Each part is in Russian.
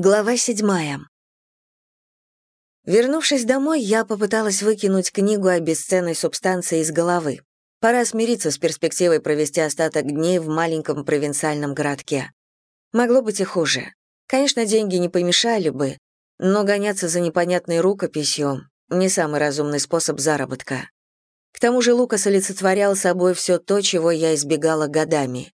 Глава седьмая. Вернувшись домой, я попыталась выкинуть книгу о бесценной субстанции из головы. Пора смириться с перспективой провести остаток дней в маленьком провинциальном городке. Могло быть и хуже. Конечно, деньги не помешали бы, но гоняться за непонятной рукописью — не самый разумный способ заработка. К тому же Лукас олицетворял собой все то, чего я избегала годами.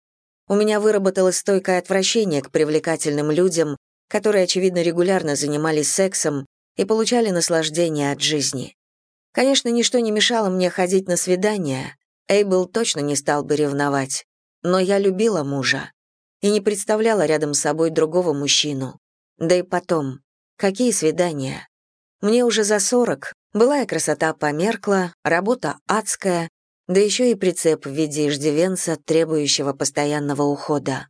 У меня выработалось стойкое отвращение к привлекательным людям, которые, очевидно, регулярно занимались сексом и получали наслаждение от жизни. Конечно, ничто не мешало мне ходить на свидания, Эйбл точно не стал бы ревновать, но я любила мужа и не представляла рядом с собой другого мужчину. Да и потом, какие свидания? Мне уже за сорок, былая красота померкла, работа адская, да еще и прицеп в виде иждивенца, требующего постоянного ухода.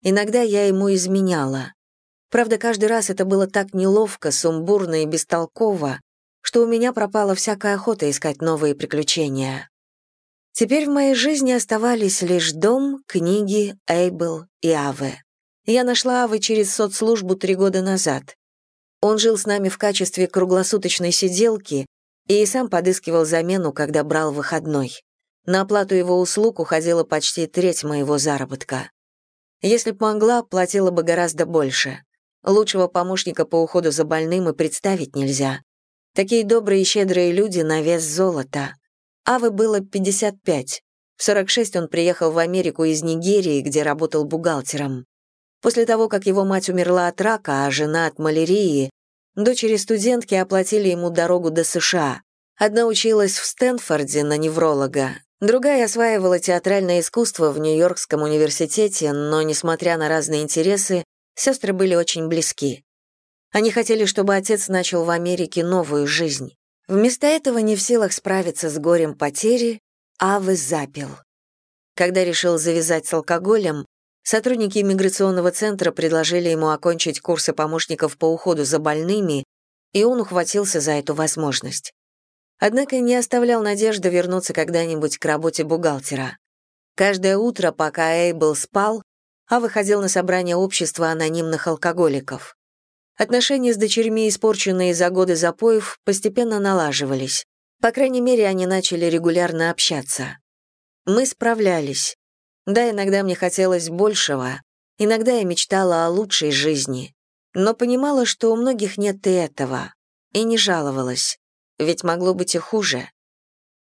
Иногда я ему изменяла, Правда, каждый раз это было так неловко, сумбурно и бестолково, что у меня пропала всякая охота искать новые приключения. Теперь в моей жизни оставались лишь дом, книги, Эйбл и Аве. Я нашла Аве через соцслужбу три года назад. Он жил с нами в качестве круглосуточной сиделки и сам подыскивал замену, когда брал выходной. На оплату его услуг уходила почти треть моего заработка. Если б могла, платила бы гораздо больше. Лучшего помощника по уходу за больным и представить нельзя. Такие добрые и щедрые люди на вес золота. Авы было 55. В 46 он приехал в Америку из Нигерии, где работал бухгалтером. После того, как его мать умерла от рака, а жена от малярии, дочери-студентки оплатили ему дорогу до США. Одна училась в Стэнфорде на невролога, другая осваивала театральное искусство в Нью-Йоркском университете, но, несмотря на разные интересы, Сестры были очень близки. Они хотели, чтобы отец начал в Америке новую жизнь. Вместо этого не в силах справиться с горем потери, Авы запил. Когда решил завязать с алкоголем, сотрудники иммиграционного центра предложили ему окончить курсы помощников по уходу за больными, и он ухватился за эту возможность. Однако не оставлял надежды вернуться когда-нибудь к работе бухгалтера. Каждое утро, пока Эйбл спал, а выходил на собрание общества анонимных алкоголиков. Отношения с дочерьми, испорченные за годы запоев, постепенно налаживались. По крайней мере, они начали регулярно общаться. Мы справлялись. Да, иногда мне хотелось большего, иногда я мечтала о лучшей жизни, но понимала, что у многих нет и этого, и не жаловалась, ведь могло быть и хуже.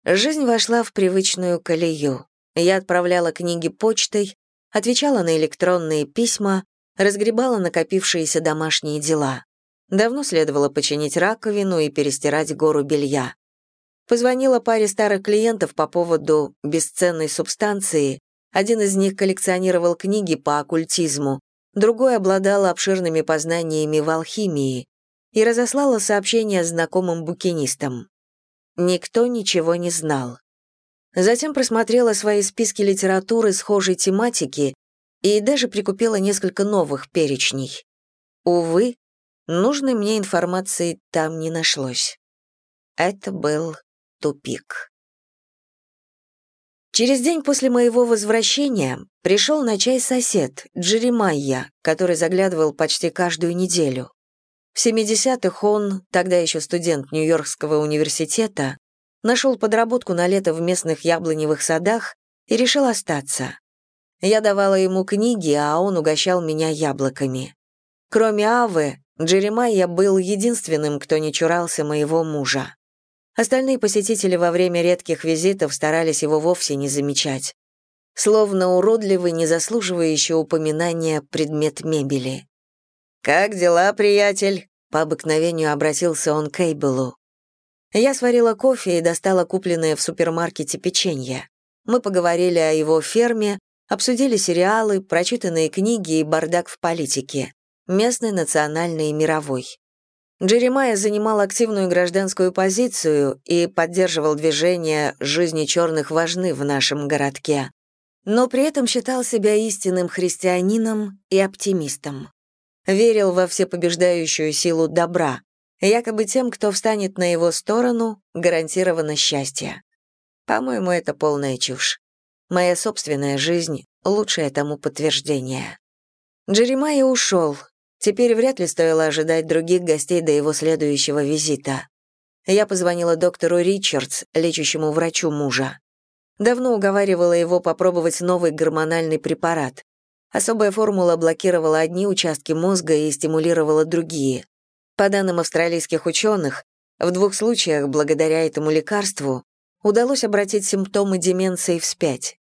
Жизнь вошла в привычную колею. Я отправляла книги почтой, отвечала на электронные письма, разгребала накопившиеся домашние дела. Давно следовало починить раковину и перестирать гору белья. Позвонила паре старых клиентов по поводу бесценной субстанции. Один из них коллекционировал книги по оккультизму, другой обладал обширными познаниями в алхимии и разослала сообщение знакомым букинистам. Никто ничего не знал. Затем просмотрела свои списки литературы схожей тематики и даже прикупила несколько новых перечней. Увы, нужной мне информации там не нашлось. Это был тупик. Через день после моего возвращения пришел на чай сосед, Джеремайя, который заглядывал почти каждую неделю. В 70-х он, тогда еще студент Нью-Йоркского университета, нашел подработку на лето в местных яблоневых садах и решил остаться. Я давала ему книги, а он угощал меня яблоками. Кроме Авы, Джеремайя был единственным, кто не чурался моего мужа. Остальные посетители во время редких визитов старались его вовсе не замечать. Словно уродливый, не заслуживающий упоминания предмет мебели. «Как дела, приятель?» По обыкновению обратился он к Эйбелу. Я сварила кофе и достала купленное в супермаркете печенье. Мы поговорили о его ферме, обсудили сериалы, прочитанные книги и бардак в политике, местной, национальной и мировой. Джеремайя занимал активную гражданскую позицию и поддерживал движение «Жизни черных важны» в нашем городке, но при этом считал себя истинным христианином и оптимистом. Верил во всепобеждающую силу добра, Якобы тем, кто встанет на его сторону, гарантировано счастье. По-моему, это полная чушь. Моя собственная жизнь — лучшее тому подтверждение. Джеремайя ушел, Теперь вряд ли стоило ожидать других гостей до его следующего визита. Я позвонила доктору Ричардс, лечащему врачу мужа. Давно уговаривала его попробовать новый гормональный препарат. Особая формула блокировала одни участки мозга и стимулировала другие. По данным австралийских ученых, в двух случаях, благодаря этому лекарству, удалось обратить симптомы деменции вспять.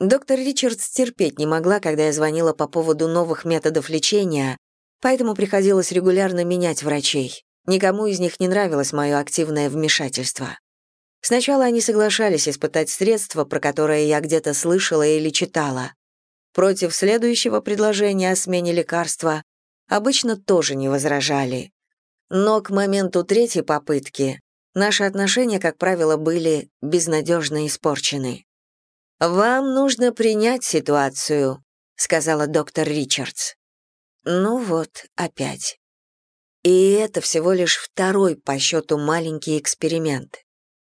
Доктор Ричардс терпеть не могла, когда я звонила по поводу новых методов лечения, поэтому приходилось регулярно менять врачей. Никому из них не нравилось мое активное вмешательство. Сначала они соглашались испытать средства, про которые я где-то слышала или читала. Против следующего предложения о смене лекарства обычно тоже не возражали. Но к моменту третьей попытки наши отношения, как правило, были безнадежно испорчены. «Вам нужно принять ситуацию», — сказала доктор Ричардс. Ну вот, опять. И это всего лишь второй по счету маленький эксперимент.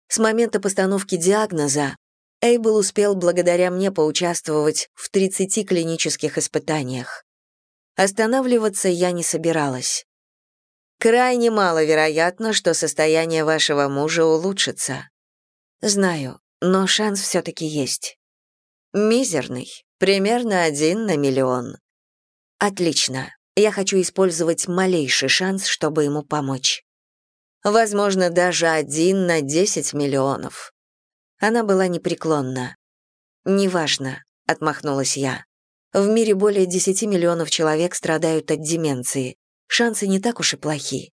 С момента постановки диагноза Эйбл успел благодаря мне поучаствовать в 30 клинических испытаниях. Останавливаться я не собиралась. Крайне маловероятно, что состояние вашего мужа улучшится. Знаю, но шанс все-таки есть. Мизерный, примерно один на миллион. Отлично. Я хочу использовать малейший шанс, чтобы ему помочь. Возможно, даже один на десять миллионов. Она была непреклонна. «Неважно», — отмахнулась я. «В мире более десяти миллионов человек страдают от деменции. Шансы не так уж и плохи.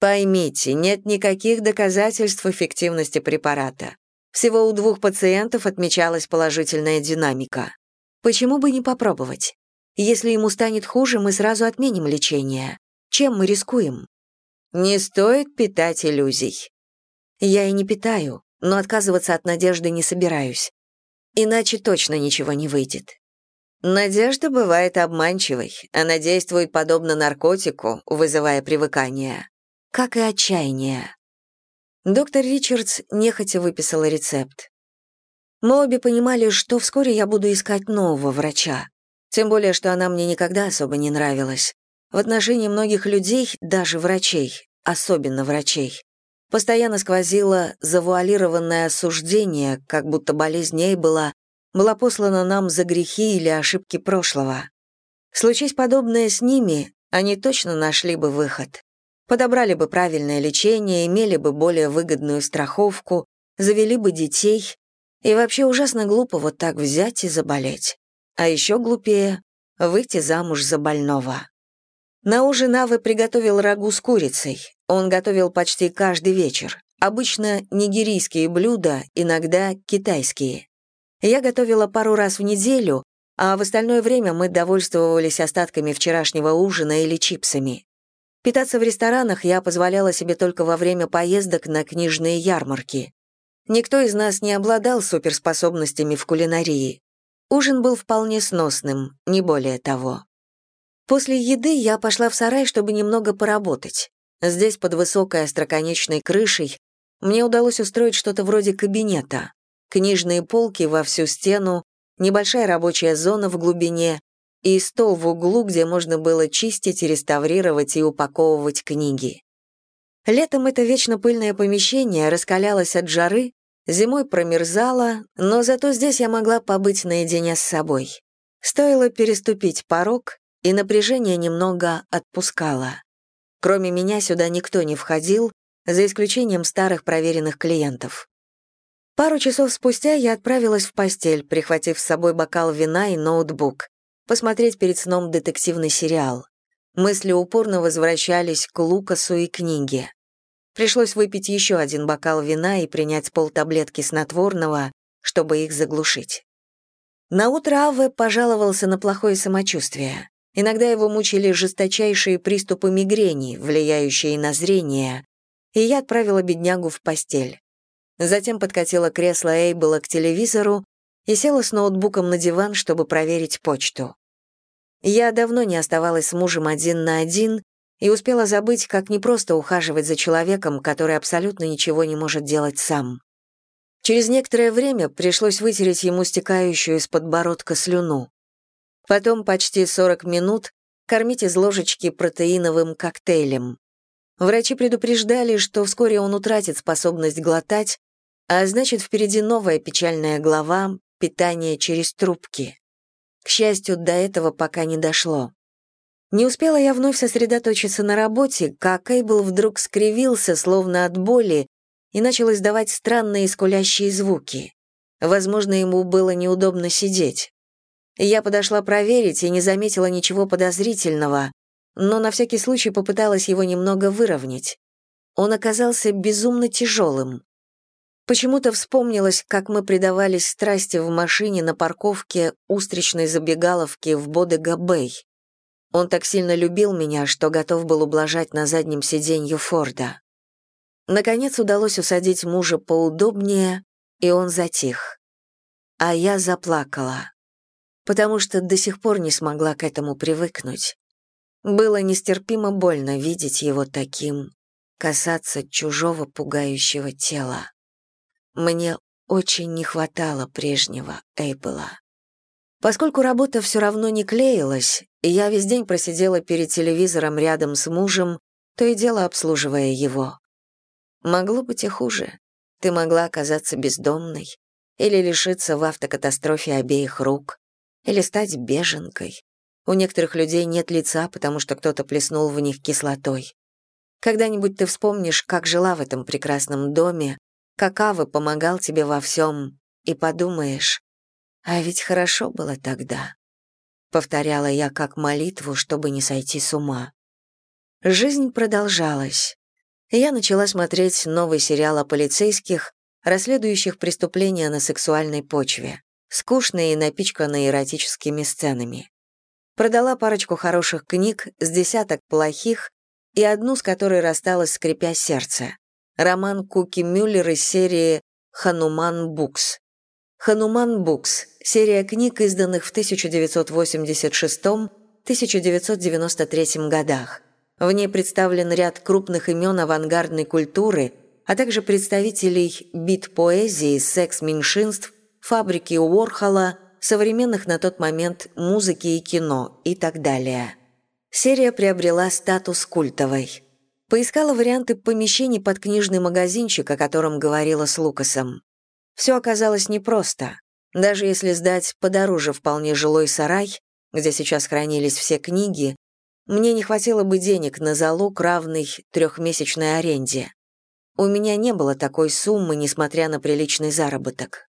Поймите, нет никаких доказательств эффективности препарата. Всего у двух пациентов отмечалась положительная динамика. Почему бы не попробовать? Если ему станет хуже, мы сразу отменим лечение. Чем мы рискуем? Не стоит питать иллюзий. Я и не питаю, но отказываться от надежды не собираюсь. Иначе точно ничего не выйдет. Надежда бывает обманчивой, она действует подобно наркотику, вызывая привыкание. Как и отчаяние. Доктор Ричардс нехотя выписала рецепт. Мы обе понимали, что вскоре я буду искать нового врача. Тем более, что она мне никогда особо не нравилась. В отношении многих людей, даже врачей, особенно врачей, постоянно сквозило завуалированное осуждение, как будто болезнь ей была, была послана нам за грехи или ошибки прошлого. Случись подобное с ними, они точно нашли бы выход. Подобрали бы правильное лечение, имели бы более выгодную страховку, завели бы детей. И вообще ужасно глупо вот так взять и заболеть. А еще глупее — выйти замуж за больного. На ужин Авы приготовил рагу с курицей. Он готовил почти каждый вечер. Обычно нигерийские блюда, иногда китайские. Я готовила пару раз в неделю, а в остальное время мы довольствовались остатками вчерашнего ужина или чипсами. Питаться в ресторанах я позволяла себе только во время поездок на книжные ярмарки. Никто из нас не обладал суперспособностями в кулинарии. Ужин был вполне сносным, не более того. После еды я пошла в сарай, чтобы немного поработать. Здесь, под высокой остроконечной крышей, мне удалось устроить что-то вроде кабинета. Книжные полки во всю стену, небольшая рабочая зона в глубине и стол в углу, где можно было чистить, реставрировать и упаковывать книги. Летом это вечно пыльное помещение раскалялось от жары, Зимой промерзала, но зато здесь я могла побыть наедине с собой. Стоило переступить порог, и напряжение немного отпускало. Кроме меня сюда никто не входил, за исключением старых проверенных клиентов. Пару часов спустя я отправилась в постель, прихватив с собой бокал вина и ноутбук, посмотреть перед сном детективный сериал. Мысли упорно возвращались к Лукасу и книге. Пришлось выпить еще один бокал вина и принять полтаблетки снотворного, чтобы их заглушить. Наутро Аве пожаловался на плохое самочувствие. Иногда его мучили жесточайшие приступы мигрени, влияющие на зрение, и я отправила беднягу в постель. Затем подкатила кресло Эйбла к телевизору и села с ноутбуком на диван, чтобы проверить почту. Я давно не оставалась с мужем один на один и успела забыть, как непросто ухаживать за человеком, который абсолютно ничего не может делать сам. Через некоторое время пришлось вытереть ему стекающую из подбородка слюну. Потом почти 40 минут кормить из ложечки протеиновым коктейлем. Врачи предупреждали, что вскоре он утратит способность глотать, а значит, впереди новая печальная глава — питание через трубки. К счастью, до этого пока не дошло. Не успела я вновь сосредоточиться на работе, как Эйбл вдруг скривился, словно от боли, и начал издавать странные скулящие звуки. Возможно, ему было неудобно сидеть. Я подошла проверить и не заметила ничего подозрительного, но на всякий случай попыталась его немного выровнять. Он оказался безумно тяжелым. Почему-то вспомнилось, как мы предавались страсти в машине на парковке устричной забегаловки в Боде-Габей. Он так сильно любил меня, что готов был ублажать на заднем сиденье Форда. Наконец удалось усадить мужа поудобнее, и он затих. А я заплакала, потому что до сих пор не смогла к этому привыкнуть. Было нестерпимо больно видеть его таким, касаться чужого пугающего тела. Мне очень не хватало прежнего Эйбла. Поскольку работа все равно не клеилась, и я весь день просидела перед телевизором рядом с мужем, то и дело обслуживая его. Могло быть и хуже. Ты могла оказаться бездомной, или лишиться в автокатастрофе обеих рук, или стать беженкой. У некоторых людей нет лица, потому что кто-то плеснул в них кислотой. Когда-нибудь ты вспомнишь, как жила в этом прекрасном доме, как Ава помогал тебе во всем, и подумаешь, а ведь хорошо было тогда. Повторяла я как молитву, чтобы не сойти с ума. Жизнь продолжалась. Я начала смотреть новый сериал о полицейских, расследующих преступления на сексуальной почве, скучные и напичканные эротическими сценами. Продала парочку хороших книг, с десяток плохих и одну, с которой рассталась, скрипя сердце. Роман Куки Мюллер из серии «Хануман Букс». «Хануман Букс» — серия книг, изданных в 1986-1993 годах. В ней представлен ряд крупных имен авангардной культуры, а также представителей бит-поэзии, секс-меньшинств, фабрики Уорхола, современных на тот момент музыки и кино и так далее. Серия приобрела статус культовой. Поискала варианты помещений под книжный магазинчик, о котором говорила с Лукасом. Все оказалось непросто. Даже если сдать подороже вполне жилой сарай, где сейчас хранились все книги, мне не хватило бы денег на залог, равный трехмесячной аренде. У меня не было такой суммы, несмотря на приличный заработок.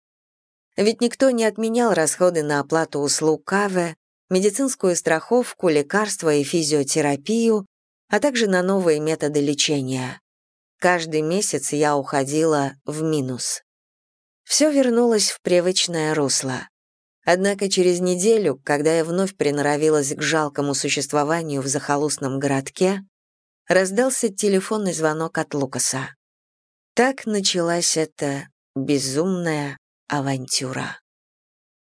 Ведь никто не отменял расходы на оплату услуг КАВЕ, медицинскую страховку, лекарства и физиотерапию, а также на новые методы лечения. Каждый месяц я уходила в минус. Все вернулось в привычное русло. Однако через неделю, когда я вновь приноровилась к жалкому существованию в захолустном городке, раздался телефонный звонок от Лукаса. Так началась эта безумная авантюра.